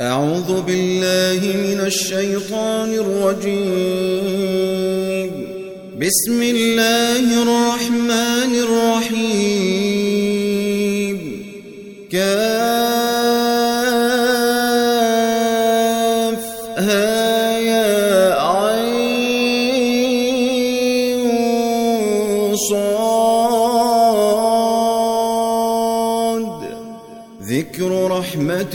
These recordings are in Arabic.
أعوذ بالله من الشيطان الرجيم. بسم الله الرحمن الرحيم. كاف ها يا عين صاد. ذكر رحمة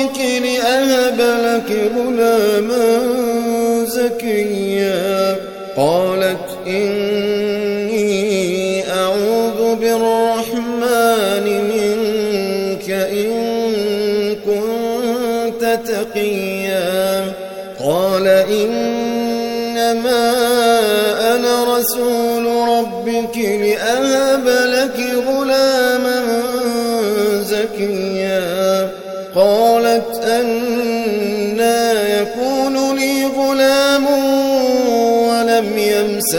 ربك لأهب لك غلاما زكيا. قالت إني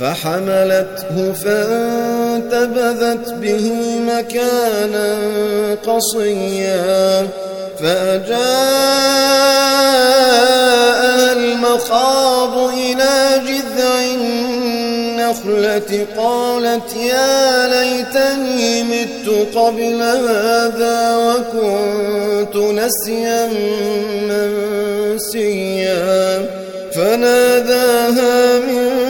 فحملته فانتبذت به مكانا قصيا فأجاء المخاض إلى جذع النخلة قالت يا ليتني مت قبل هذا وكنت نسيا منسيا فناداها من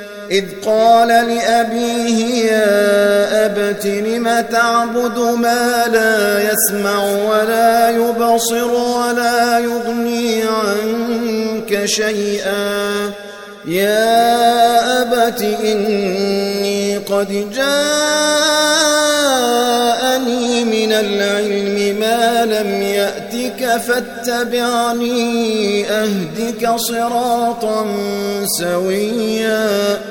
إذ قال لأبيه يا أبت لم تعبد ما لا يسمع ولا يبصر ولا يغني عنك شيئا؟ يا أبت إني قد جاءني من العلم ما لم يأتك فاتبعني أهدك صراطا سويا.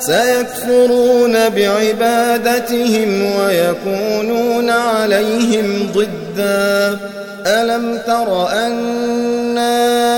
سيكفرون بعبادتهم ويكونون عليهم ضدا. ألم تر أنا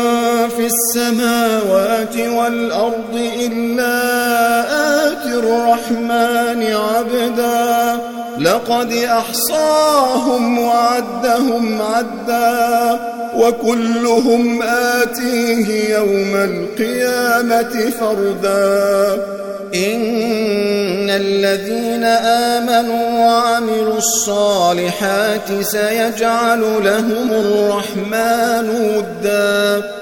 في السماوات والأرض إلا آت الرحمن عبدا. لقد أحصاهم وعدهم عدا وكلهم آتيه يوم القيامة فردا. إن الذين آمنوا وعملوا الصالحات سيجعل لهم الرحمن ودا.